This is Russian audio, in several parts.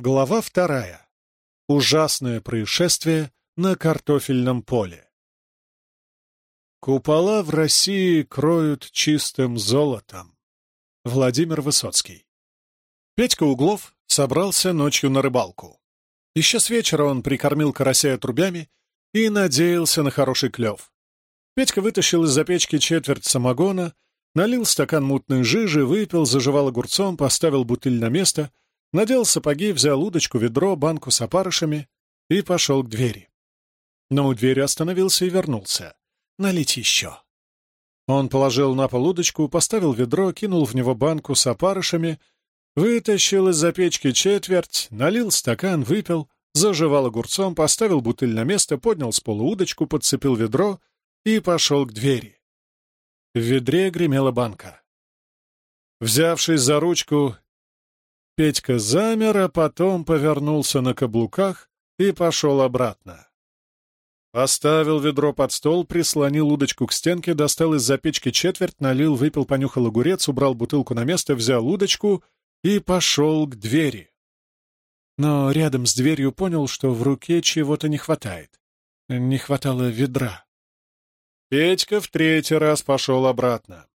Глава вторая. Ужасное происшествие на картофельном поле. Купола в России кроют чистым золотом. Владимир Высоцкий. Петька Углов собрался ночью на рыбалку. Еще с вечера он прикормил карася трубями и надеялся на хороший клев. Петька вытащил из-за печки четверть самогона, налил стакан мутной жижи, выпил, заживал огурцом, поставил бутыль на место — надел сапоги, взял удочку, ведро, банку с опарышами и пошел к двери. Но у двери остановился и вернулся. «Налить еще». Он положил на пол удочку, поставил ведро, кинул в него банку с опарышами, вытащил из-за печки четверть, налил стакан, выпил, заживал огурцом, поставил бутыль на место, поднял с пола удочку, подцепил ведро и пошел к двери. В ведре гремела банка. Взявшись за ручку, Петька замер, а потом повернулся на каблуках и пошел обратно. Поставил ведро под стол, прислонил удочку к стенке, достал из-за печки четверть, налил, выпил, понюхал огурец, убрал бутылку на место, взял удочку и пошел к двери. Но рядом с дверью понял, что в руке чего-то не хватает. Не хватало ведра. Петька в третий раз пошел обратно.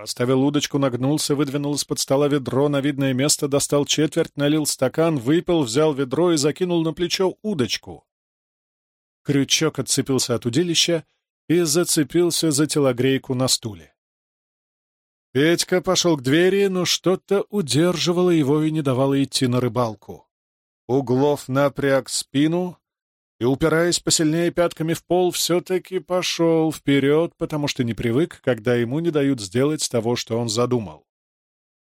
Поставил удочку, нагнулся, выдвинул из-под стола ведро на видное место, достал четверть, налил стакан, выпил, взял ведро и закинул на плечо удочку. Крючок отцепился от удилища и зацепился за телогрейку на стуле. Петька пошел к двери, но что-то удерживало его и не давало идти на рыбалку. Углов напряг спину, и, упираясь посильнее пятками в пол, все-таки пошел вперед, потому что не привык, когда ему не дают сделать того, что он задумал.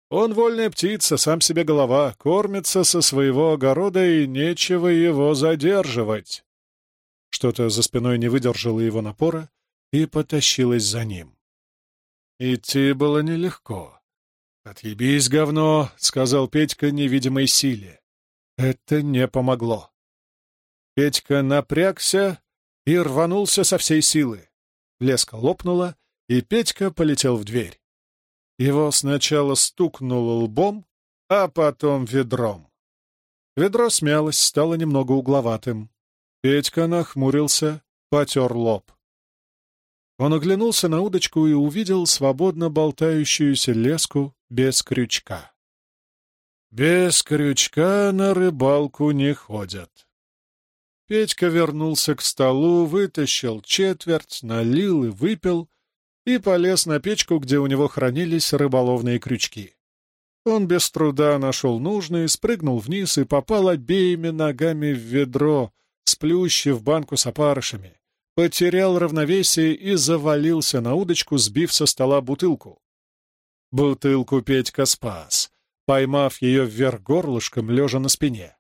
Он вольная птица, сам себе голова, кормится со своего огорода, и нечего его задерживать. Что-то за спиной не выдержало его напора и потащилось за ним. Идти было нелегко. «Отъебись, говно!» — сказал Петька невидимой силе. Это не помогло. Петька напрягся и рванулся со всей силы. Леска лопнула, и Петька полетел в дверь. Его сначала стукнуло лбом, а потом ведром. Ведро смялось, стало немного угловатым. Петька нахмурился, потер лоб. Он оглянулся на удочку и увидел свободно болтающуюся леску без крючка. Без крючка на рыбалку не ходят. Петька вернулся к столу, вытащил четверть, налил и выпил, и полез на печку, где у него хранились рыболовные крючки. Он без труда нашел нужный, спрыгнул вниз и попал обеими ногами в ведро, сплющив банку с опарышами, потерял равновесие и завалился на удочку, сбив со стола бутылку. Бутылку Петька спас, поймав ее вверх горлышком, лежа на спине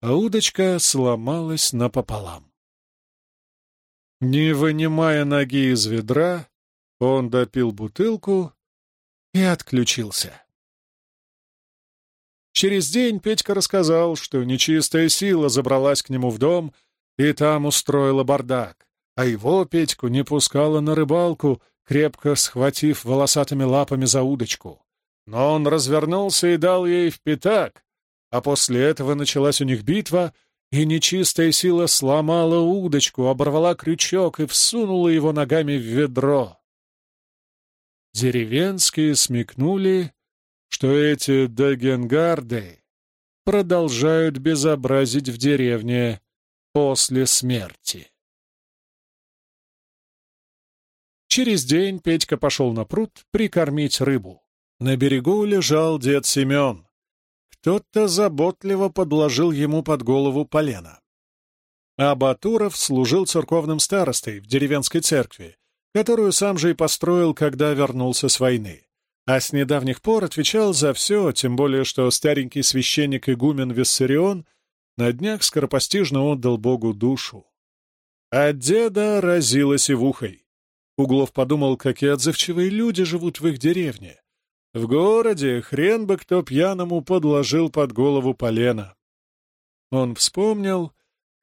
а удочка сломалась напополам. Не вынимая ноги из ведра, он допил бутылку и отключился. Через день Петька рассказал, что нечистая сила забралась к нему в дом и там устроила бардак, а его Петьку не пускала на рыбалку, крепко схватив волосатыми лапами за удочку. Но он развернулся и дал ей в пятак, а после этого началась у них битва, и нечистая сила сломала удочку, оборвала крючок и всунула его ногами в ведро. Деревенские смекнули, что эти дагенгарды продолжают безобразить в деревне после смерти. Через день Петька пошел на пруд прикормить рыбу. На берегу лежал дед Семен, кто-то заботливо подложил ему под голову полено. А Батуров служил церковным старостой в деревенской церкви, которую сам же и построил, когда вернулся с войны. А с недавних пор отвечал за все, тем более что старенький священник-игумен Виссарион на днях скоропостижно отдал Богу душу. А деда разилась и в ухой. Углов подумал, какие отзывчивые люди живут в их деревне, в городе хрен бы кто пьяному подложил под голову полено. Он вспомнил,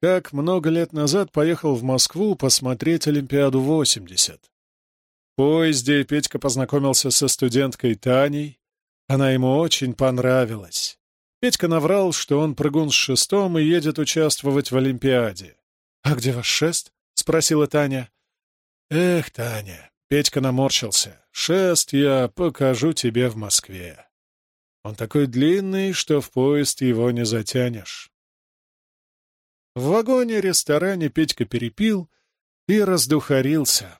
как много лет назад поехал в Москву посмотреть Олимпиаду-80. В поезде Петька познакомился со студенткой Таней. Она ему очень понравилась. Петька наврал, что он прыгун с шестом и едет участвовать в Олимпиаде. «А где ваш шест?» — спросила Таня. «Эх, Таня!» — Петька наморщился. «Шест я покажу тебе в Москве. Он такой длинный, что в поезд его не затянешь». В вагоне-ресторане Петька перепил и раздухарился.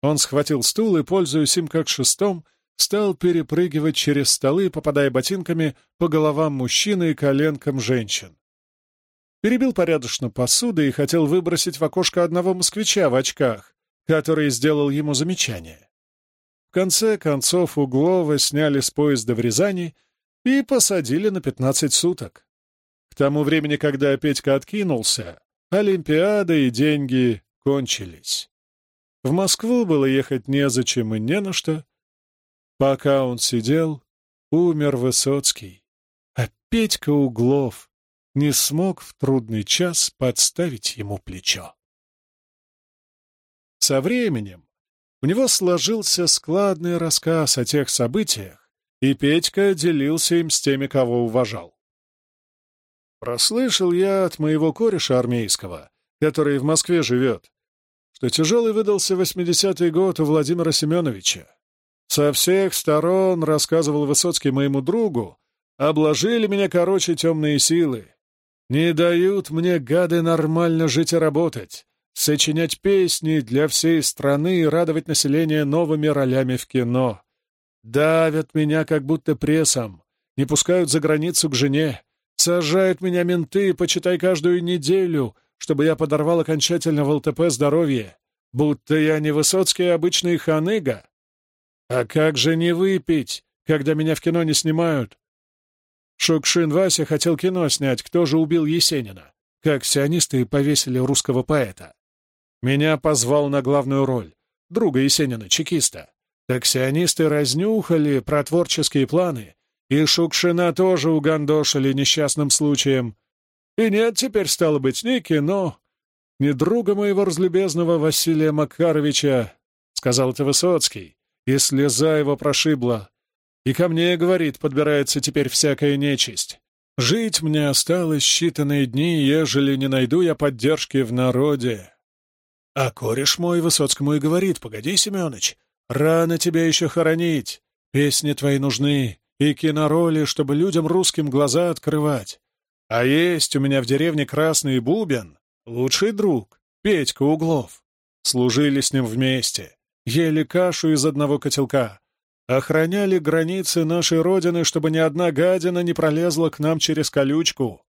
Он схватил стул и, пользуясь им как шестом, стал перепрыгивать через столы, попадая ботинками по головам мужчин и коленкам женщин. Перебил порядочно посуды и хотел выбросить в окошко одного москвича в очках, который сделал ему замечание. В конце концов Углова сняли с поезда в Рязани и посадили на пятнадцать суток. К тому времени, когда Петька откинулся, Олимпиада и деньги кончились. В Москву было ехать незачем и не на что. Пока он сидел, умер Высоцкий, а Петька Углов не смог в трудный час подставить ему плечо. Со временем у него сложился складный рассказ о тех событиях, и Петька делился им с теми, кого уважал. Прослышал я от моего кореша армейского, который в Москве живет, что тяжелый выдался восьмидесятый год у Владимира Семеновича. Со всех сторон, рассказывал Высоцкий моему другу, обложили меня, короче, темные силы. Не дают мне, гады, нормально жить и работать, сочинять песни для всей страны и радовать население новыми ролями в кино. Давят меня как будто прессом, не пускают за границу к жене, Сажают меня менты, почитай каждую неделю, чтобы я подорвал окончательно в ЛТП здоровье, будто я не Высоцкий, а обычный ханыга. А как же не выпить, когда меня в кино не снимают? Шукшин Вася хотел кино снять «Кто же убил Есенина?» как сионисты повесили русского поэта. Меня позвал на главную роль, друга Есенина, чекиста. Так сионисты разнюхали про творческие планы и Шукшина тоже угандошили несчастным случаем. И нет теперь, стало быть, ни кино, ни друга моего разлюбезного Василия Макаровича, — сказал это Высоцкий, и слеза его прошибла. И ко мне, говорит, подбирается теперь всякая нечисть. Жить мне осталось считанные дни, ежели не найду я поддержки в народе. А кореш мой Высоцкому и говорит, погоди, Семёныч, рано тебя еще хоронить, песни твои нужны, и кинороли, чтобы людям русским глаза открывать. А есть у меня в деревне Красный Бубен, лучший друг, Петька Углов. Служили с ним вместе, ели кашу из одного котелка, охраняли границы нашей родины, чтобы ни одна гадина не пролезла к нам через колючку.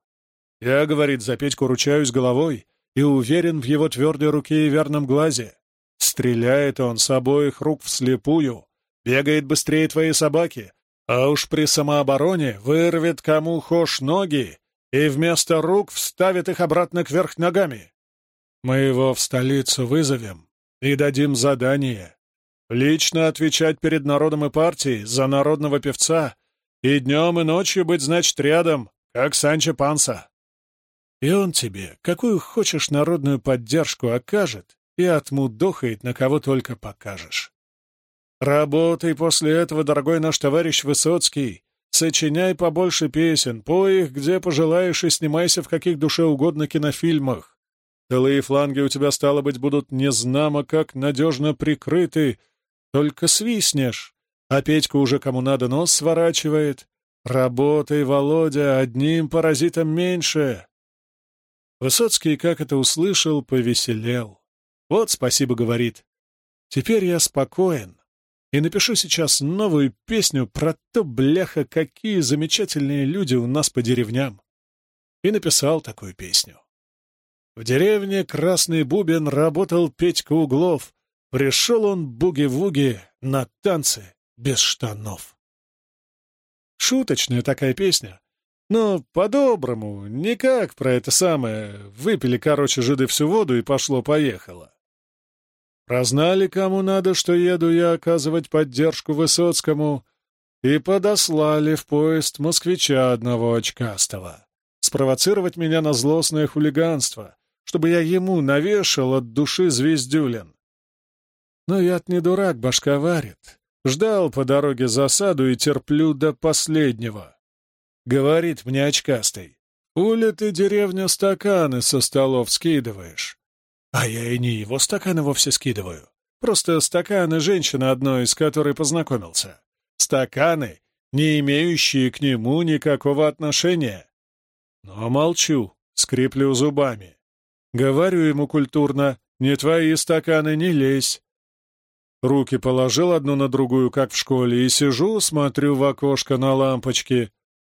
Я, говорит, за Петьку ручаюсь головой и уверен в его твердой руке и верном глазе. Стреляет он с обоих рук вслепую, бегает быстрее твоей собаки, а уж при самообороне вырвет кому хошь ноги и вместо рук вставит их обратно кверх ногами. Мы его в столицу вызовем и дадим задание лично отвечать перед народом и партией за народного певца и днем и ночью быть, значит, рядом, как Санчо Панса. И он тебе какую хочешь народную поддержку окажет и отмудохает, на кого только покажешь. Работай после этого, дорогой наш товарищ Высоцкий. Сочиняй побольше песен, пой их, где пожелаешь, и снимайся в каких душе угодно кинофильмах. Тылы и фланги у тебя, стало быть, будут незнамо как надежно прикрыты. Только свистнешь, а Петька уже кому надо нос сворачивает. Работай, Володя, одним паразитом меньше. Высоцкий, как это услышал, повеселел. Вот спасибо, говорит. Теперь я спокоен и напишу сейчас новую песню про то, бляха, какие замечательные люди у нас по деревням. И написал такую песню. В деревне Красный Бубен работал Петька Углов. Пришел он буги-вуги на танцы без штанов. Шуточная такая песня, но по-доброму, не как про это самое. Выпили, короче, жиды всю воду и пошло-поехало. Прознали, кому надо, что еду я оказывать поддержку Высоцкому, и подослали в поезд москвича одного очкастого, спровоцировать меня на злостное хулиганство, чтобы я ему навешал от души звездюлин. Но я-то не дурак, башка варит. Ждал по дороге засаду и терплю до последнего. Говорит мне очкастый. Ули ты, деревня, стаканы со столов скидываешь. А я и не его стаканы вовсе скидываю. Просто стаканы женщины одной, с которой познакомился. Стаканы, не имеющие к нему никакого отношения. Но молчу, скреплю зубами. Говорю ему культурно, не твои стаканы, не лезь. Руки положил одну на другую, как в школе, и сижу, смотрю в окошко на лампочки.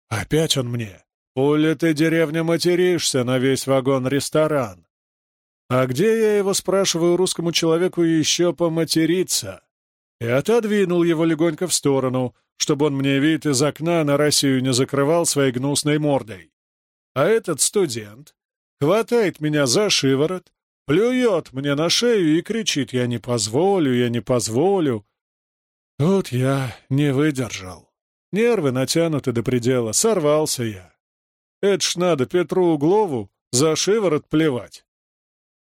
Опять он мне. «Пуля ты, деревня, материшься на весь вагон-ресторан». А где я его, спрашиваю, русскому человеку еще поматериться? И отодвинул его легонько в сторону, чтобы он мне вид из окна на Россию не закрывал своей гнусной мордой. А этот студент хватает меня за шиворот, плюет мне на шею и кричит «Я не позволю, я не позволю». Тут я не выдержал. Нервы натянуты до предела, сорвался я. Это ж надо Петру Углову за шиворот плевать.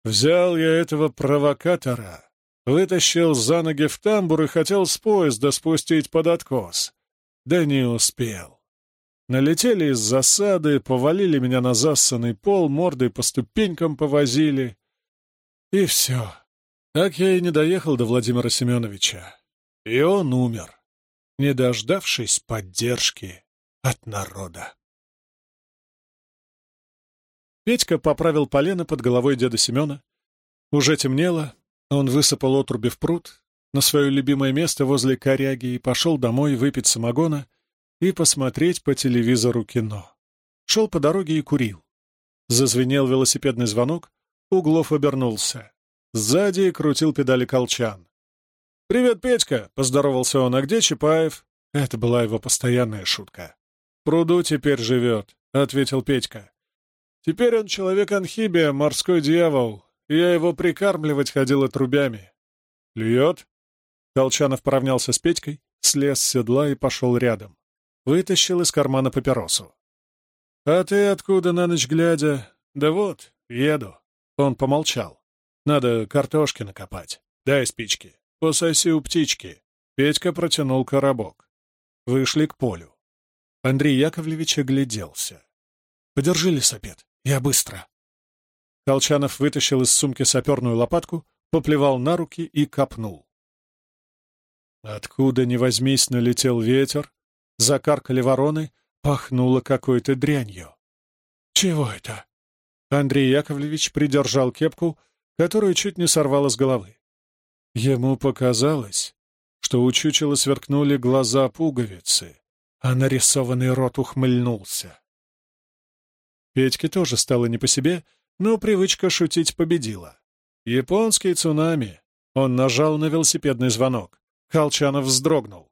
Взял я этого провокатора, вытащил за ноги в тамбур и хотел с поезда спустить под откос. Да не успел. Налетели из засады, повалили меня на зассанный пол, мордой по ступенькам повозили. И все. Так я и не доехал до Владимира Семеновича. И он умер не дождавшись поддержки от народа. Петька поправил полено под головой деда Семена. Уже темнело, он высыпал отруби в пруд на свое любимое место возле коряги и пошел домой выпить самогона и посмотреть по телевизору кино. Шел по дороге и курил. Зазвенел велосипедный звонок, Углов обернулся. Сзади крутил педали колчан. «Привет, Петька!» — поздоровался он. «А где Чапаев?» Это была его постоянная шутка. пруду теперь живет», — ответил Петька. «Теперь он человек-анхибия, морской дьявол. Я его прикармливать ходил отрубями». «Льет?» Колчанов поравнялся с Петькой, слез с седла и пошел рядом. Вытащил из кармана папиросу. «А ты откуда на ночь глядя?» «Да вот, еду». Он помолчал. «Надо картошки накопать. Дай спички». «Пососи у птички». Петька протянул коробок. Вышли к полю. Андрей Яковлевич огляделся. «Подержи лесопед, я быстро». Колчанов вытащил из сумки саперную лопатку, поплевал на руки и копнул. Откуда ни возьмись налетел ветер, закаркали вороны, пахнуло какой-то дрянью. «Чего это?» Андрей Яковлевич придержал кепку, которую чуть не сорвало с головы. Ему показалось, что у чучела сверкнули глаза пуговицы, а нарисованный рот ухмыльнулся. Петьке тоже стало не по себе, но привычка шутить победила. Японский цунами. Он нажал на велосипедный звонок. Колчанов вздрогнул.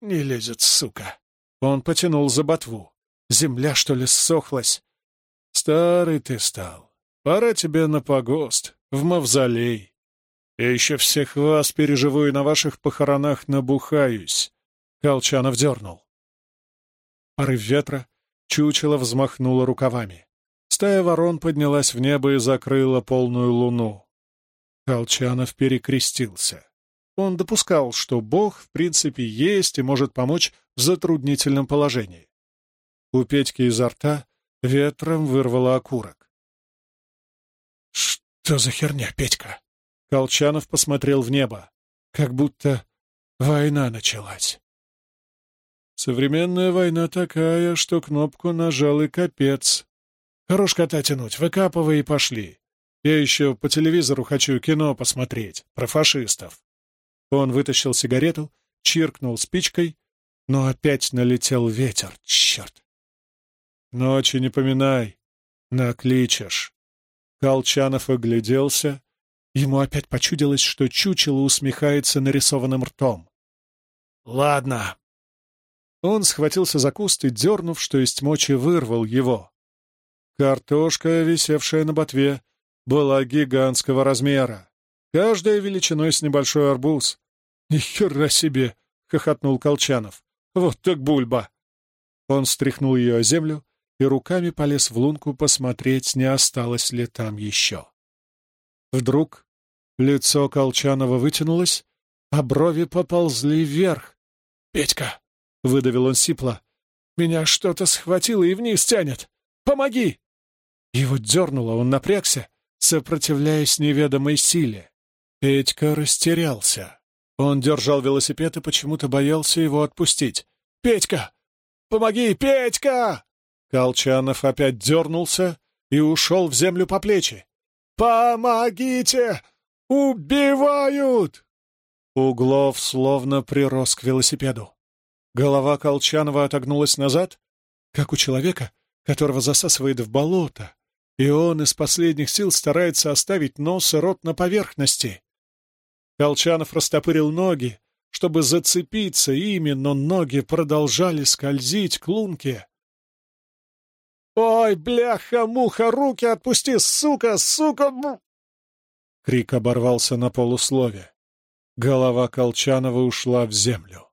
«Не лезет, сука!» Он потянул за ботву. «Земля, что ли, ссохлась?» «Старый ты стал. Пора тебе на погост, в мавзолей. Я еще всех вас переживу и на ваших похоронах набухаюсь. Колчанов дернул. Порыв ветра, чучело взмахнуло рукавами. Стая ворон поднялась в небо и закрыла полную луну. Колчанов перекрестился. Он допускал, что Бог, в принципе, есть и может помочь в затруднительном положении. У Петьки изо рта ветром вырвало окурок. «Что за херня, Петька?» Колчанов посмотрел в небо, как будто война началась. Современная война такая, что кнопку нажал и капец. Хорош кота тянуть, выкапывай и пошли. Я еще по телевизору хочу кино посмотреть, про фашистов. Он вытащил сигарету, чиркнул спичкой, но опять налетел ветер, черт. Ночи не поминай, накличешь. Колчанов огляделся, Ему опять почудилось, что чучело усмехается нарисованным ртом. «Ладно». Он схватился за куст и, дернув, что есть мочи, вырвал его. Картошка, висевшая на ботве, была гигантского размера, каждая величиной с небольшой арбуз. «Ни хера себе!» — хохотнул Колчанов. «Вот так бульба!» Он стряхнул ее о землю и руками полез в лунку посмотреть, не осталось ли там еще. Вдруг Лицо Колчанова вытянулось, а брови поползли вверх. «Петька!» — выдавил он сипло. Меня что-то схватило и вниз тянет! Помоги!» Его дернуло, он напрягся, сопротивляясь неведомой силе. Петька растерялся. Он держал велосипед и почему-то боялся его отпустить. «Петька! Помоги, Петька!» Колчанов опять дернулся и ушел в землю по плечи. «Помогите! Убивают!» Углов словно прирос к велосипеду. Голова Колчанова отогнулась назад, как у человека, которого засасывает в болото, и он из последних сил старается оставить нос и рот на поверхности. Колчанов растопырил ноги, чтобы зацепиться ими, но ноги продолжали скользить к лунке. «Ой, бляха-муха, руки отпусти, сука, сука!» Крик оборвался на полуслове. Голова Колчанова ушла в землю.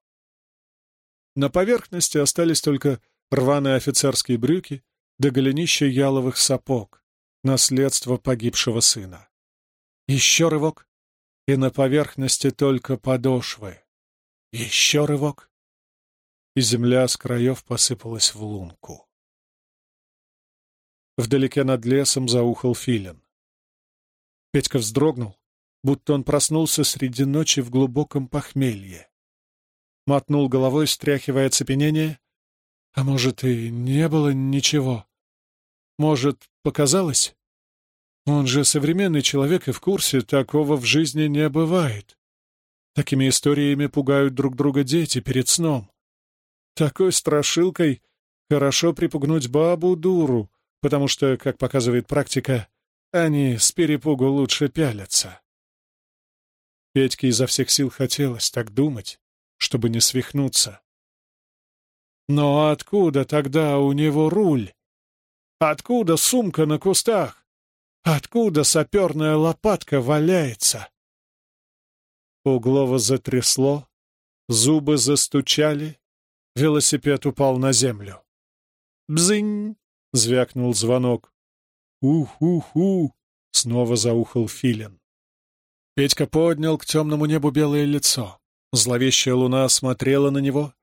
На поверхности остались только рваные офицерские брюки да голенища яловых сапог, наследство погибшего сына. Еще рывок, и на поверхности только подошвы. Еще рывок, и земля с краев посыпалась в лунку. Вдалеке над лесом заухал филин. Петька вздрогнул, будто он проснулся среди ночи в глубоком похмелье. Мотнул головой, стряхивая оцепенение. А может, и не было ничего. Может, показалось? Он же современный человек и в курсе, такого в жизни не бывает. Такими историями пугают друг друга дети перед сном. Такой страшилкой хорошо припугнуть бабу-дуру, потому что, как показывает практика, они с перепугу лучше пялятся. Петьке изо всех сил хотелось так думать, чтобы не свихнуться. Но откуда тогда у него руль? Откуда сумка на кустах? Откуда саперная лопатка валяется? Углова затрясло, зубы застучали, велосипед упал на землю. «Бзынь!» — звякнул звонок. «Ух-ух-ух!» — снова заухал филин. Петька поднял к темному небу белое лицо. Зловещая луна смотрела на него.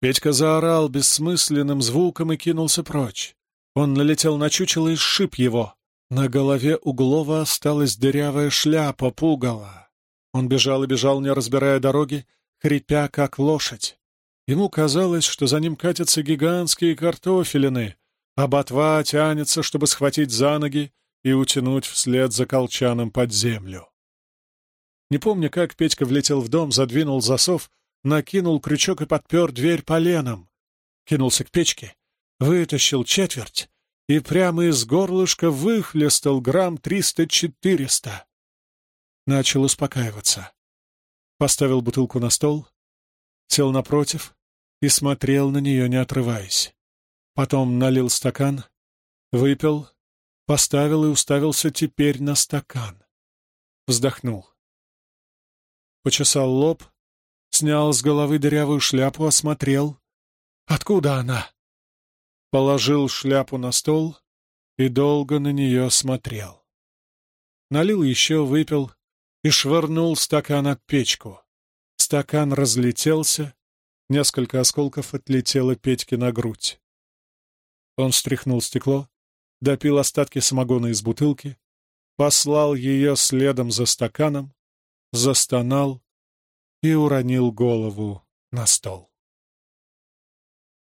Петька заорал бессмысленным звуком и кинулся прочь. Он налетел на чучело и сшиб его. На голове Углова осталась дырявая шляпа пугала. Он бежал и бежал, не разбирая дороги, хрипя, как лошадь. Ему казалось, что за ним катятся гигантские картофелины, а ботва тянется, чтобы схватить за ноги и утянуть вслед за колчаном под землю. Не помня, как Петька влетел в дом, задвинул засов, накинул крючок и подпер дверь поленом. Кинулся к печке, вытащил четверть, и прямо из горлышка выхлестал грамм триста-четыреста. Начал успокаиваться. Поставил бутылку на стол, сел напротив и смотрел на нее, не отрываясь. Потом налил стакан, выпил, поставил и уставился теперь на стакан. Вздохнул. Почесал лоб, снял с головы дырявую шляпу, осмотрел. Откуда она? положил шляпу на стол и долго на нее смотрел. Налил еще, выпил и швырнул стакан от печку. Стакан разлетелся, несколько осколков отлетело Петьке на грудь. Он стряхнул стекло, допил остатки самогона из бутылки, послал ее следом за стаканом, застонал и уронил голову на стол.